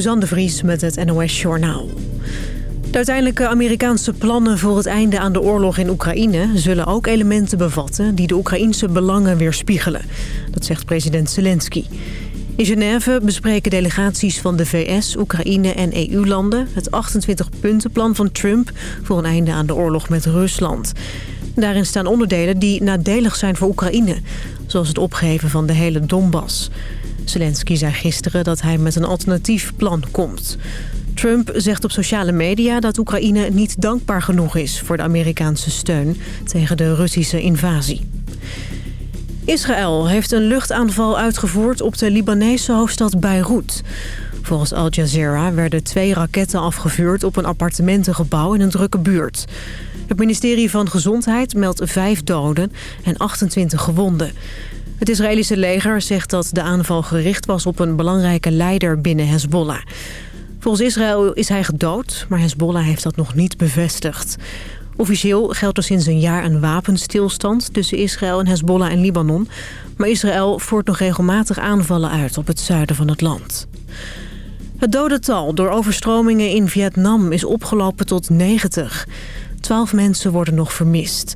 Suzanne de Vries met het NOS Journaal. De uiteindelijke Amerikaanse plannen voor het einde aan de oorlog in Oekraïne... zullen ook elementen bevatten die de Oekraïnse belangen weerspiegelen. Dat zegt president Zelensky. In Genève bespreken delegaties van de VS, Oekraïne en EU-landen... het 28-puntenplan van Trump voor een einde aan de oorlog met Rusland. Daarin staan onderdelen die nadelig zijn voor Oekraïne... zoals het opgeven van de hele Donbass... Zelensky zei gisteren dat hij met een alternatief plan komt. Trump zegt op sociale media dat Oekraïne niet dankbaar genoeg is... voor de Amerikaanse steun tegen de Russische invasie. Israël heeft een luchtaanval uitgevoerd op de Libanese hoofdstad Beirut. Volgens Al Jazeera werden twee raketten afgevuurd op een appartementengebouw in een drukke buurt. Het ministerie van Gezondheid meldt vijf doden en 28 gewonden. Het Israëlische leger zegt dat de aanval gericht was op een belangrijke leider binnen Hezbollah. Volgens Israël is hij gedood, maar Hezbollah heeft dat nog niet bevestigd. Officieel geldt er sinds een jaar een wapenstilstand tussen Israël en Hezbollah en Libanon. Maar Israël voert nog regelmatig aanvallen uit op het zuiden van het land. Het dodental door overstromingen in Vietnam is opgelopen tot 90. Twaalf mensen worden nog vermist.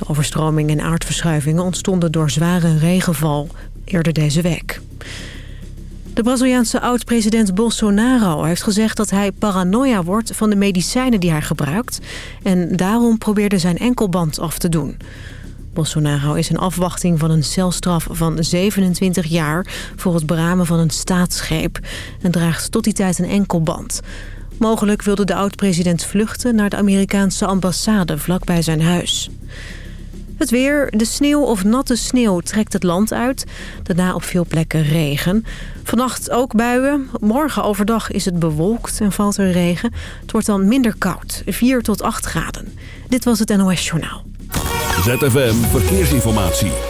De overstromingen en aardverschuivingen ontstonden door zware regenval eerder deze week. De Braziliaanse oud-president Bolsonaro heeft gezegd dat hij paranoia wordt van de medicijnen die hij gebruikt. En daarom probeerde zijn enkelband af te doen. Bolsonaro is in afwachting van een celstraf van 27 jaar voor het beramen van een staatsgreep. En draagt tot die tijd een enkelband. Mogelijk wilde de oud-president vluchten naar de Amerikaanse ambassade vlakbij zijn huis. Het weer, de sneeuw of natte sneeuw trekt het land uit. Daarna op veel plekken regen. Vannacht ook buien. Morgen overdag is het bewolkt en valt er regen. Het wordt dan minder koud, 4 tot 8 graden. Dit was het NOS Journaal. ZFM Verkeersinformatie.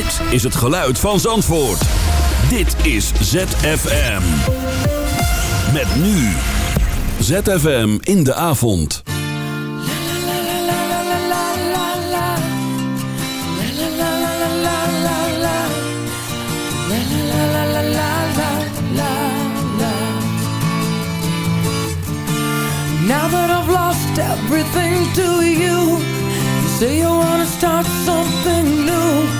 Dit is het geluid van Zandvoort. Dit is ZFM. Met nu. ZFM in de avond. Now that I've lost everything to you You say you wanna start something new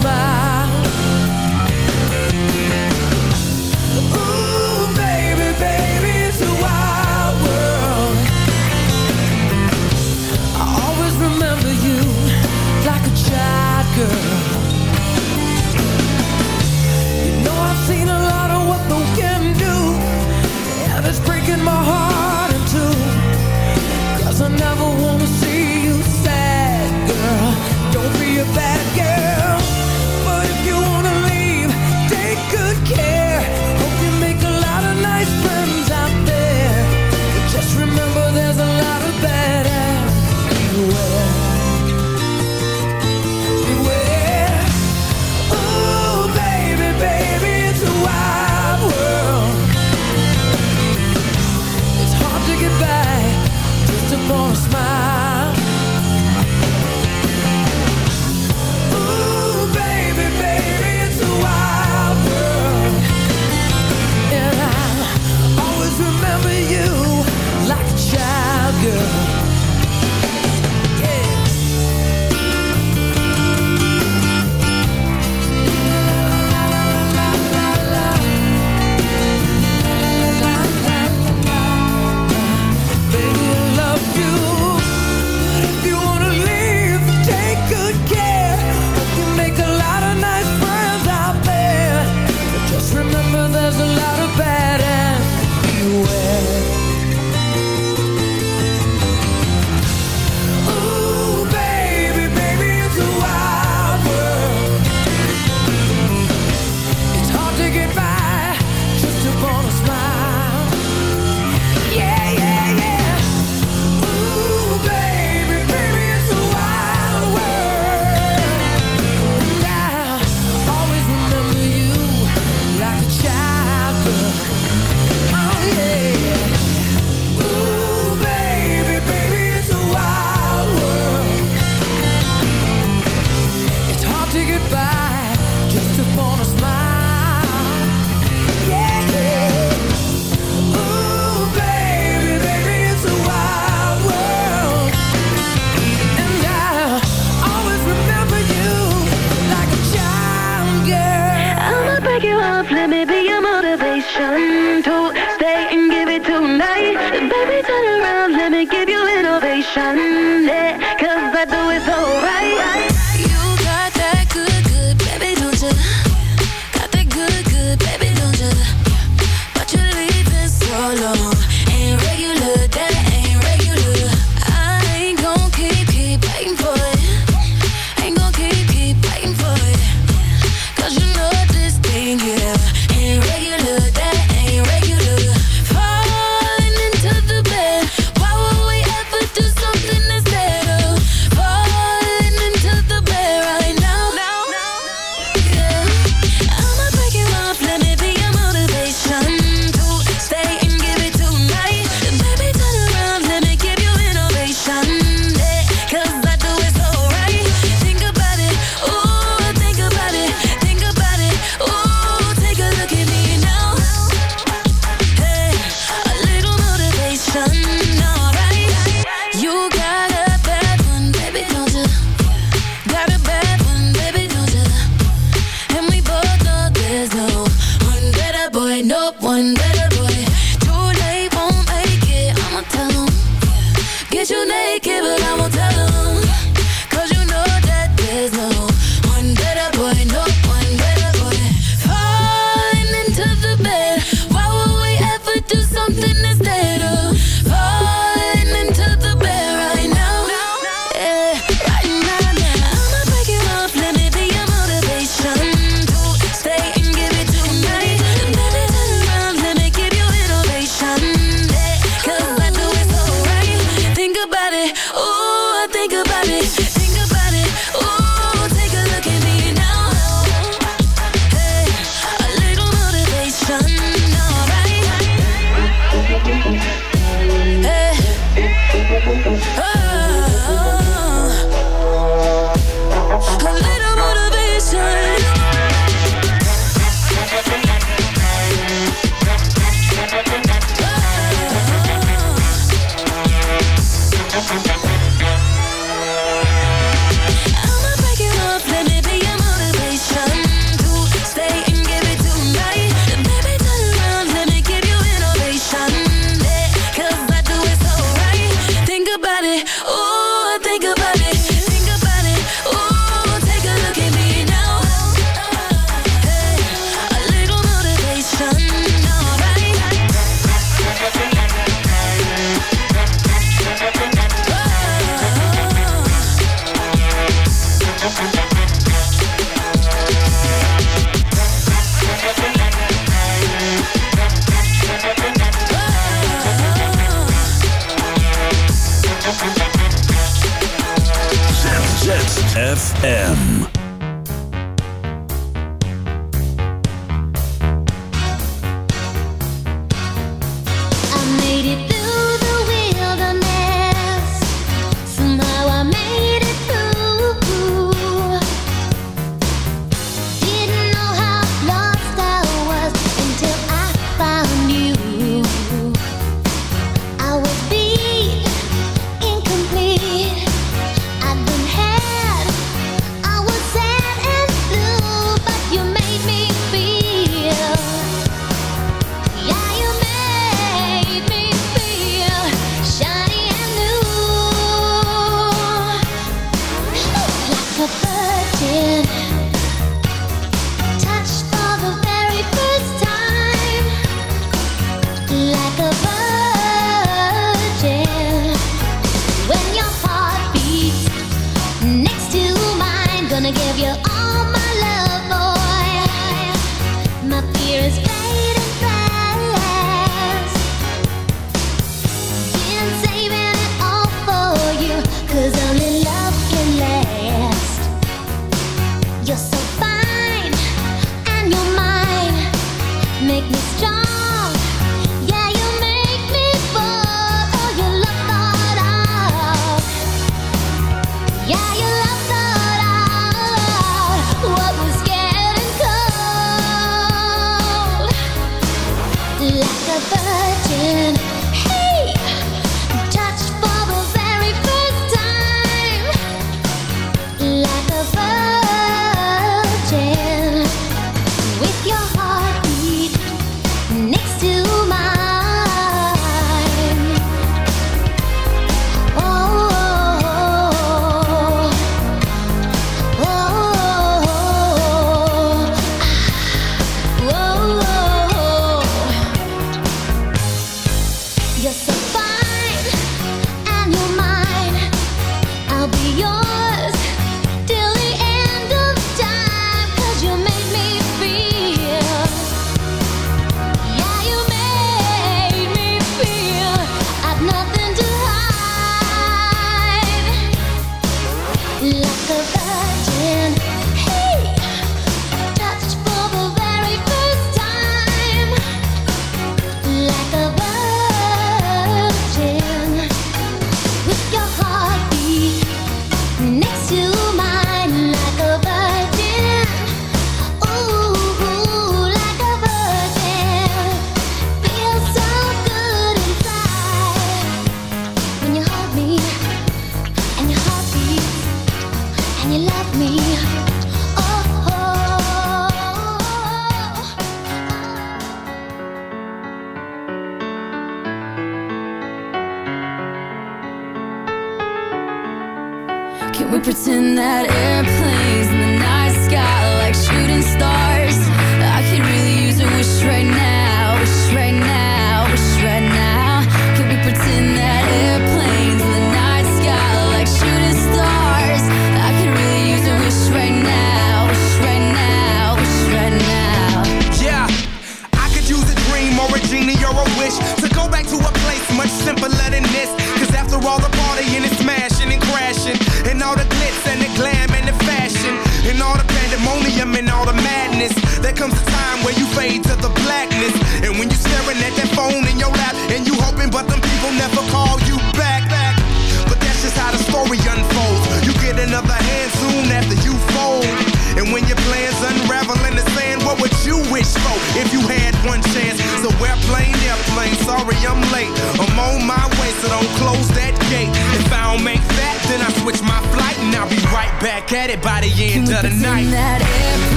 smile.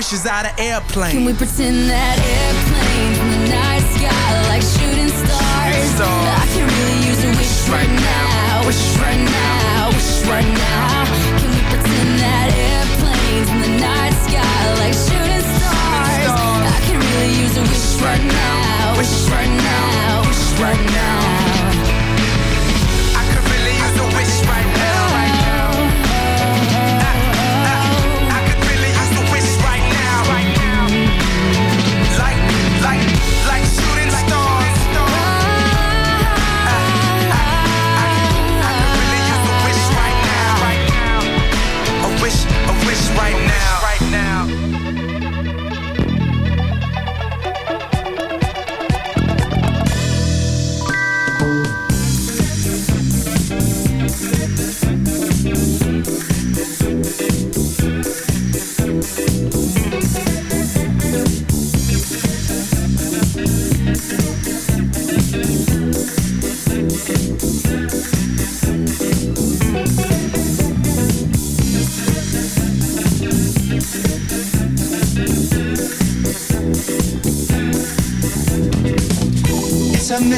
wishes out an airplane. Can we pretend that airplane in the night sky like shooting stars? I can really use a wish right, right now, wish right now, wish right now. Can we pretend that airplane in the night sky like shooting stars? stars. I can really use a wish right now, wish right now, wish right now.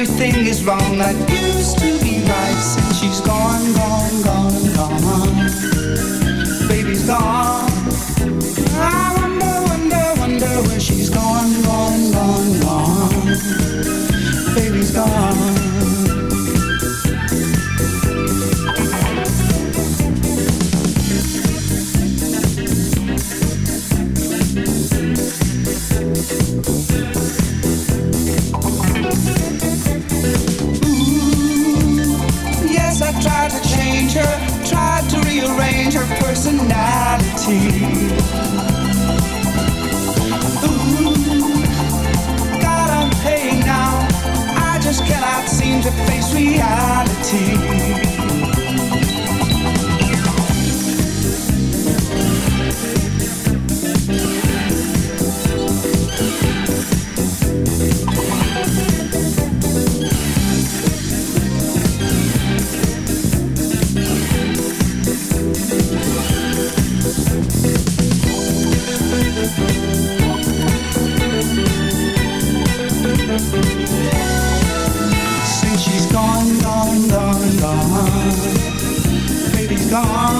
everything is wrong that used to be right since she's gone, gone, gone. heart.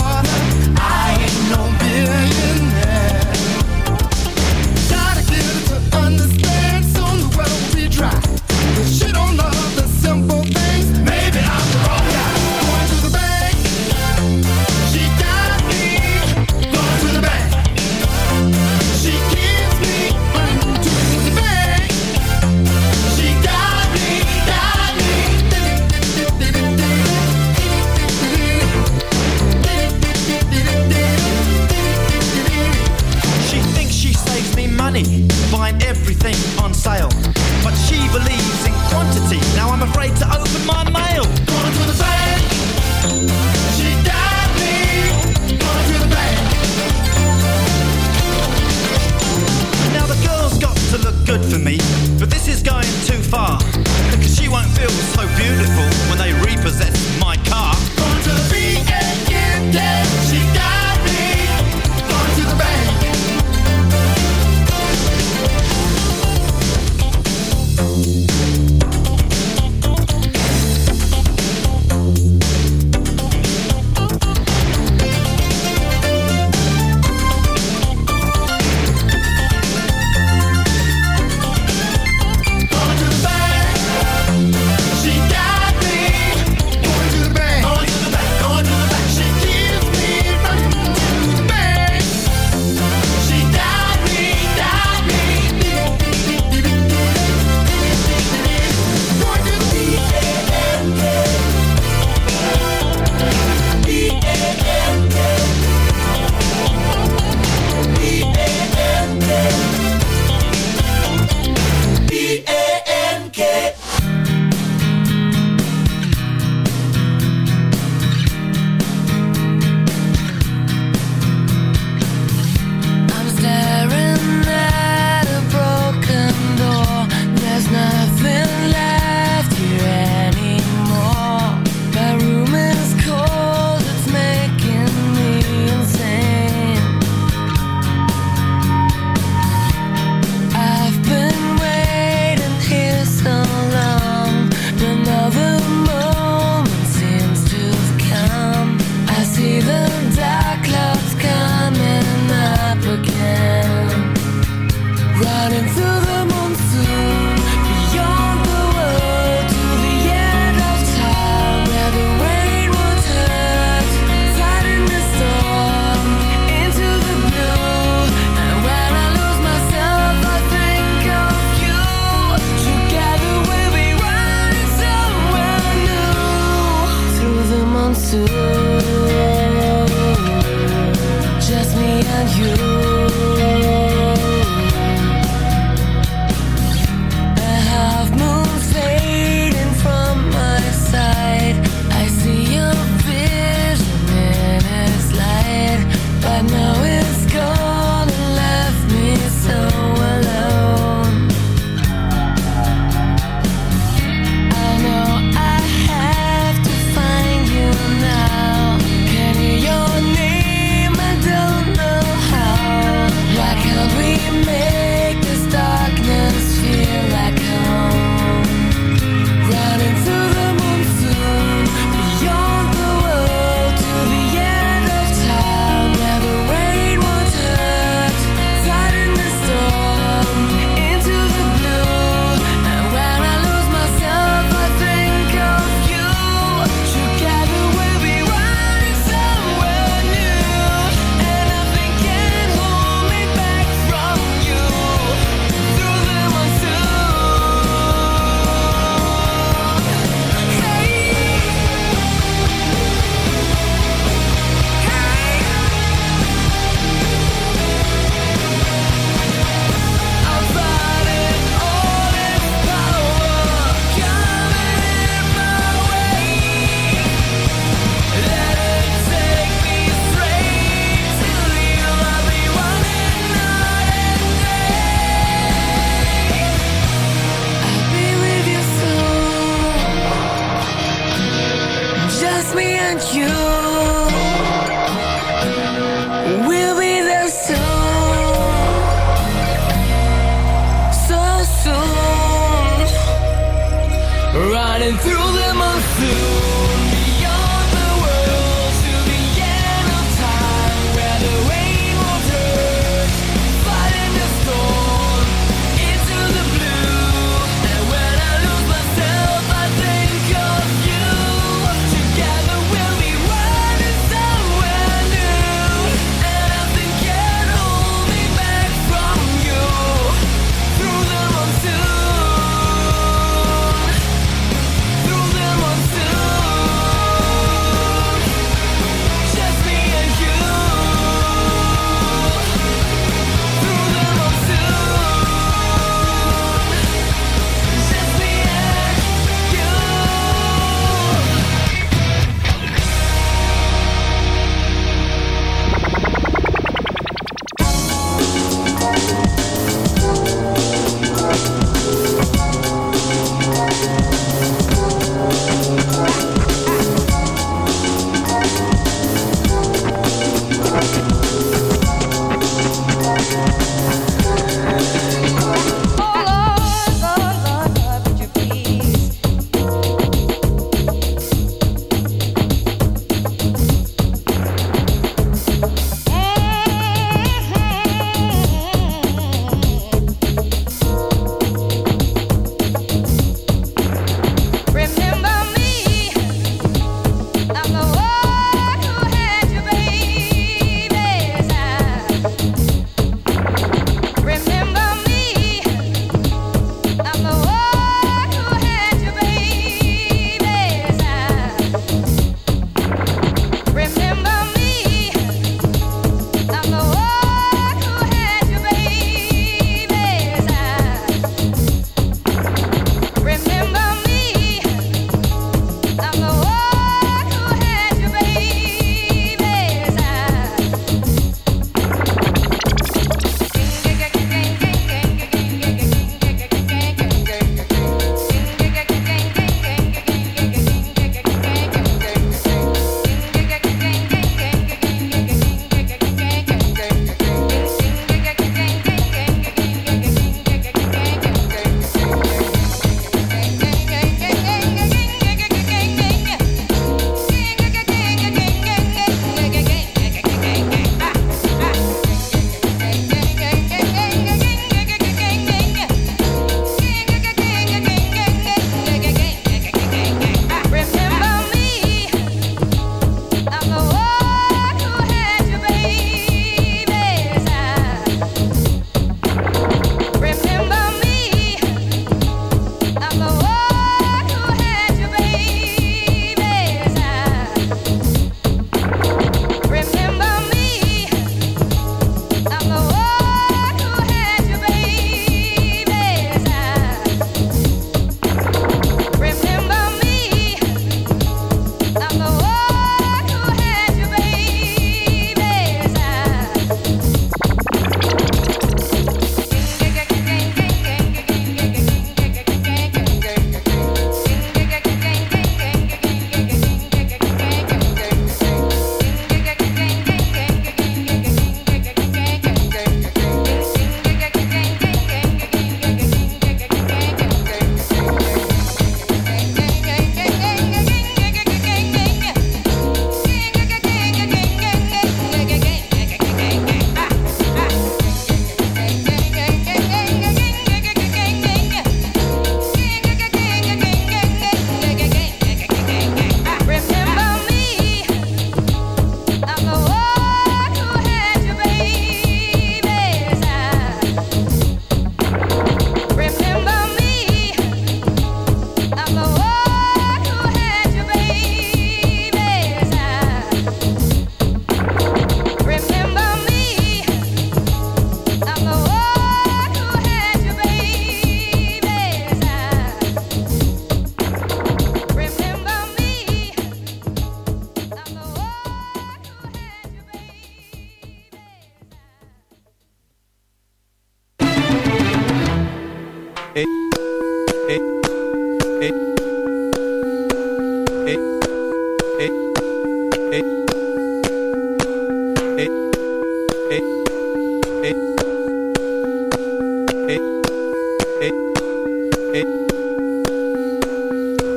everything on sale. But she believes in quantity. Now I'm afraid to open my mail. Gonna do the bank. She died me. Gonna do the bank. Now the girl's got to look good for me. But this is going too far. Because she won't feel so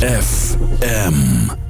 FM.